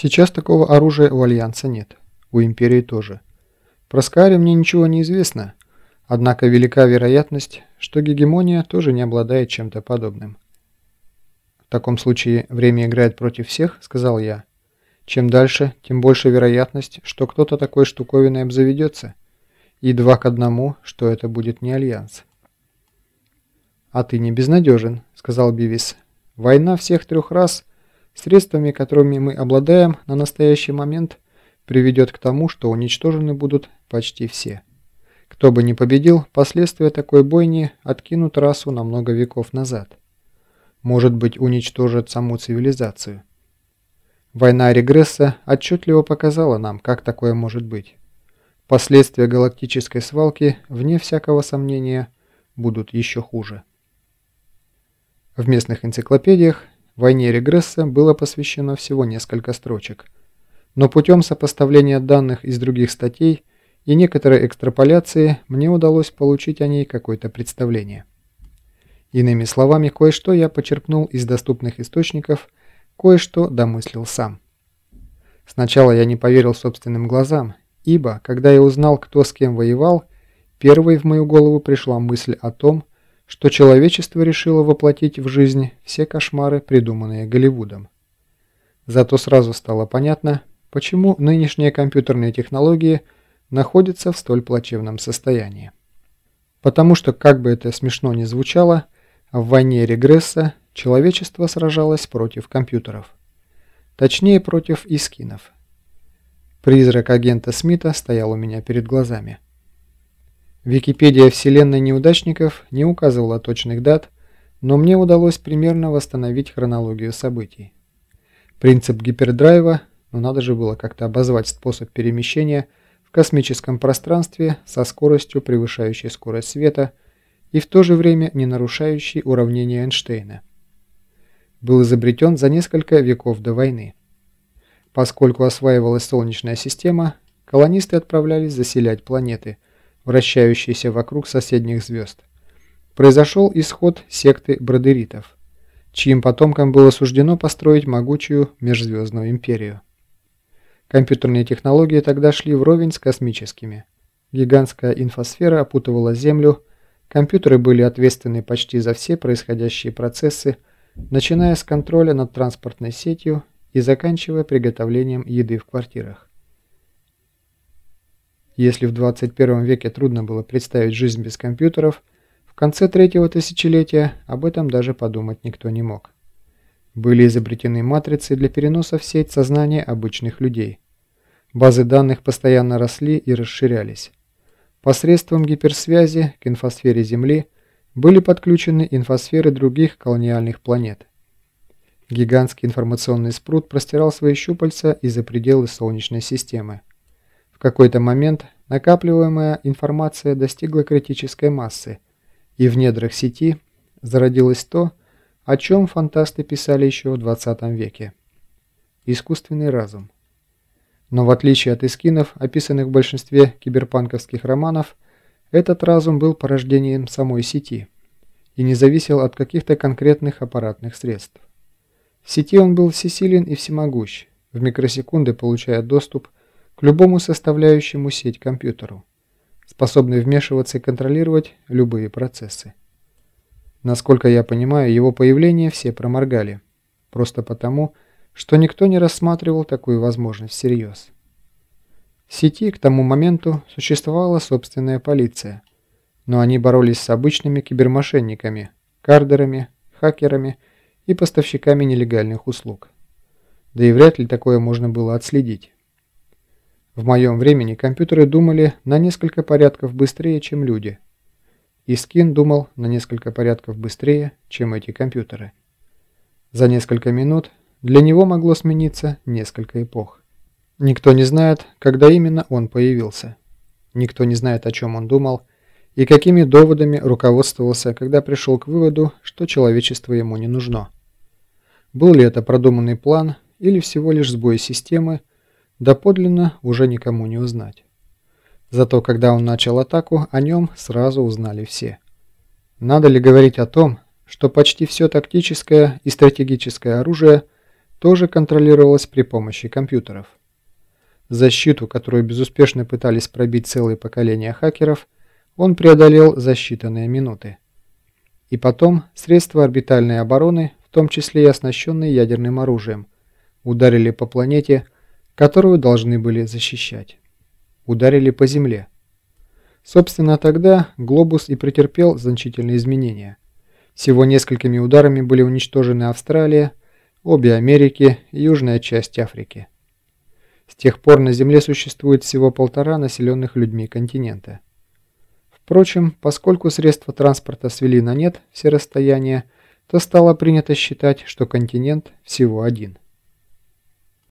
Сейчас такого оружия у Альянса нет. У Империи тоже. Про Скари мне ничего не известно, однако велика вероятность, что гегемония тоже не обладает чем-то подобным. «В таком случае время играет против всех», — сказал я. «Чем дальше, тем больше вероятность, что кто-то такой штуковиной обзаведется. И два к одному, что это будет не Альянс». «А ты не безнадежен», — сказал Бивис. «Война всех трех раз, средствами, которыми мы обладаем на настоящий момент, приведет к тому, что уничтожены будут почти все. Кто бы ни победил, последствия такой бойни откинут расу на много веков назад. Может быть, уничтожат саму цивилизацию. Война регресса отчетливо показала нам, как такое может быть. Последствия галактической свалки, вне всякого сомнения, будут еще хуже. В местных энциклопедиях войне регресса было посвящено всего несколько строчек. Но путем сопоставления данных из других статей и некоторой экстраполяции мне удалось получить о ней какое-то представление. Иными словами, кое-что я почерпнул из доступных источников, кое-что домыслил сам. Сначала я не поверил собственным глазам, ибо, когда я узнал, кто с кем воевал, первой в мою голову пришла мысль о том, что человечество решило воплотить в жизнь все кошмары, придуманные Голливудом. Зато сразу стало понятно, почему нынешние компьютерные технологии находятся в столь плачевном состоянии. Потому что, как бы это смешно ни звучало, в войне регресса человечество сражалось против компьютеров. Точнее, против искинов. Призрак агента Смита стоял у меня перед глазами. Википедия вселенной неудачников не указывала точных дат, но мне удалось примерно восстановить хронологию событий. Принцип гипердрайва, но надо же было как-то обозвать способ перемещения в космическом пространстве со скоростью, превышающей скорость света, и в то же время не нарушающий уравнение Эйнштейна. Был изобретен за несколько веков до войны. Поскольку осваивалась Солнечная система, колонисты отправлялись заселять планеты – вращающиеся вокруг соседних звезд. Произошел исход секты бродеритов, чьим потомкам было суждено построить могучую межзвездную империю. Компьютерные технологии тогда шли вровень с космическими. Гигантская инфосфера опутывала Землю, компьютеры были ответственны почти за все происходящие процессы, начиная с контроля над транспортной сетью и заканчивая приготовлением еды в квартирах. Если в 21 веке трудно было представить жизнь без компьютеров, в конце третьего тысячелетия об этом даже подумать никто не мог. Были изобретены матрицы для переноса в сеть сознания обычных людей. Базы данных постоянно росли и расширялись. Посредством гиперсвязи к инфосфере Земли были подключены инфосферы других колониальных планет. Гигантский информационный спрут простирал свои щупальца и за пределы Солнечной системы. В какой-то момент накапливаемая информация достигла критической массы, и в недрах сети зародилось то, о чем фантасты писали еще в 20 веке. Искусственный разум. Но в отличие от эскинов, описанных в большинстве киберпанковских романов, этот разум был порождением самой сети и не зависел от каких-то конкретных аппаратных средств. В сети он был всесилен и всемогущ, в микросекунды получая доступ к любому составляющему сеть компьютеру, способный вмешиваться и контролировать любые процессы. Насколько я понимаю, его появление все проморгали, просто потому, что никто не рассматривал такую возможность всерьез. В сети к тому моменту существовала собственная полиция, но они боролись с обычными кибермошенниками, кардерами, хакерами и поставщиками нелегальных услуг. Да и вряд ли такое можно было отследить. В моем времени компьютеры думали на несколько порядков быстрее, чем люди. И Скин думал на несколько порядков быстрее, чем эти компьютеры. За несколько минут для него могло смениться несколько эпох. Никто не знает, когда именно он появился. Никто не знает, о чем он думал и какими доводами руководствовался, когда пришел к выводу, что человечество ему не нужно. Был ли это продуманный план или всего лишь сбой системы, доподлинно уже никому не узнать. Зато когда он начал атаку, о нем сразу узнали все. Надо ли говорить о том, что почти все тактическое и стратегическое оружие тоже контролировалась при помощи компьютеров. Защиту, которую безуспешно пытались пробить целые поколения хакеров, он преодолел за считанные минуты. И потом средства орбитальной обороны, в том числе и оснащенные ядерным оружием, ударили по планете, которую должны были защищать. Ударили по Земле. Собственно, тогда глобус и претерпел значительные изменения. Всего несколькими ударами были уничтожены Австралия, обе Америки и южная часть Африки. С тех пор на Земле существует всего полтора населенных людьми континента. Впрочем, поскольку средства транспорта свели на нет все расстояния, то стало принято считать, что континент всего один –